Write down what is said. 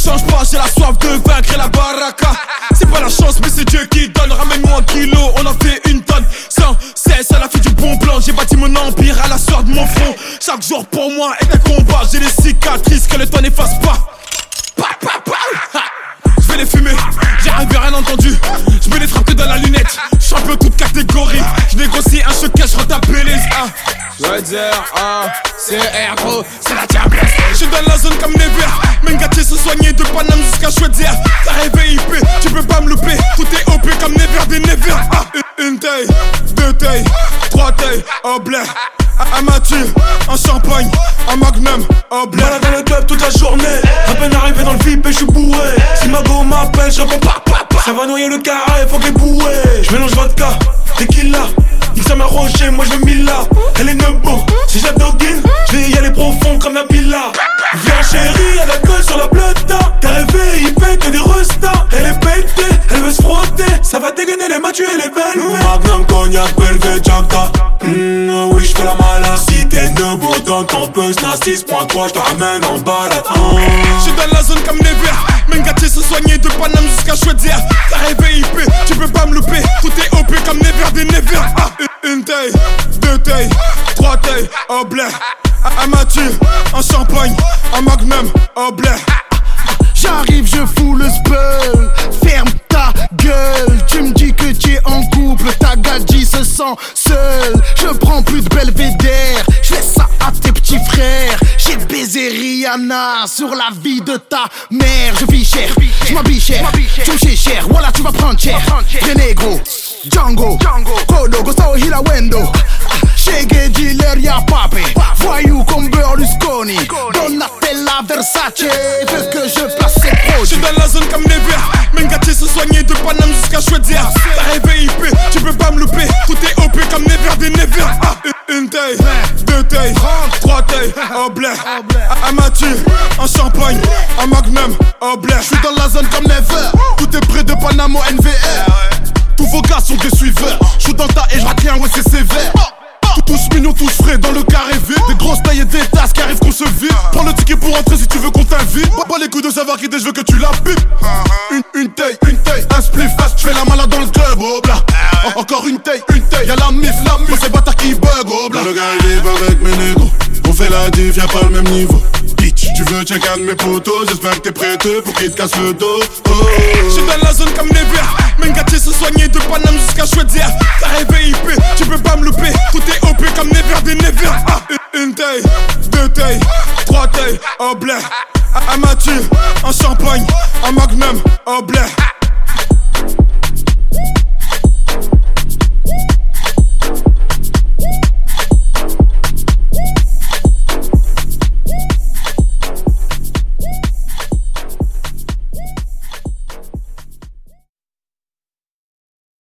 change pas, j'ai la soif de vaincre et la baraka. C'est pas la chance, mais c'est Dieu qui donne. Ramène-moi un kilo, on en fait une tonne. Sans cesse, à la fille du bon plan. J'ai bâti mon empire à la soeur de mon front. Chaque jour pour moi est un combat. J'ai des cicatrices que le temps n'efface pas. Je vais les fumer, j'ai rien entendu. Je me les frappe que dans la lunette. Peu toute catégorie. Je négocie un choc je retape les ah. Je veux dire, ah, c'est gros, c'est la diablesse. Je suis dans la zone comme Never. Se soigner de Paname jusqu'à Chouetzer. T'as rêvé IP, tu peux pas me louper. Tout est OP comme Never des Never. Ah, une taille, deux tailles, trois tailles, oh blé. Un Mathieu, un champagne, un magnum, oh blé. Malade dans le club toute la journée. À peine arrivé dans le VIP et je suis bourré. Si ma go m'appelle, je réponds pas, pas, pas. Ça va noyer le carré, faut qu'elle bouée. Je mélange vodka, tequila. Il ça m'a moi je mets là. Elle est nebo, Elle est pétée, elle veut se frotter. Ça va dégainer les matchs et les belles. Magnum, cognac, belvé, jacta. Mmh, oui, j'fais la malade. Si t'es debout dans ton buzz, n'a 6.3, j'te ramène en balade. J'suis dans la zone comme Never. Mengati se soigner de Paname jusqu'à Chouetzer. T'as rêvé IP, tu peux pas me louper. Tout est OP comme Never des Never. Ah, une taille, deux tailles, trois tailles, oh blé. Un Mathieu, un champagne, un magnum, oh blé. J'arrive, je fous le spell. Ferme ta gueule. Tu me dis que tu es en couple. Ta gadji se sent seule. Je prends plus de belvédère. Je laisse ça à tes petits frères. J'ai baisé Rihanna sur la vie de ta mère. Je vis cher, je m'habille cher. Tu me cher, voilà, tu vas prendre cher. Les négros, Django, Kodo, Gustavo Hilawendo. Shege dealer, y'a papé. Voyou comme Berlusconi. Donatella Versace. Veut que je produits. dans la zone comme Never. Mengati se soigner de Paname jusqu'à Chouetzer. T'as rêvé IP, tu peux pas me louper. Tout est OP comme Never des Never. Ah, une taille, deux tailles, trois tailles, oh blé. Un Mathieu, un champagne, un magnum, oh blé. J'suis dans la zone comme Never. Tout est près de Panama NVR. Tous vos gars sont des suiveurs. J'suis dans tas et j'rate rien, ouais, c'est sévère. Ticket pour entrer si tu veux qu'on t'invite. Pas, pas les coups de savoir qui t'es, je veux que tu la pipes. Une, une taille, une taille, un spliff. J'fais la malade dans le club, oh bla. En- Encore une taille, une taille. Y'a la mif, la mif. C'est bâtard qui bug, oh bla. Le gars, il est avec mes négros. On fait la diff, y'a pas le même niveau. Bitch, tu veux check un de mes potos. J'espère que t'es prêteux pour qu'il te casse le dos. Oh. J'suis dans la zone comme Never. Mengati se soigner de Paname jusqu'à Chouetzer. T'as rêvé IP, tu peux pas me louper. Tout est OP comme Never des Never. Ah, une, une taille, deux tailles, trois tailles, oh blé. Un Mathieu, un champagne, un magnum, oh blé.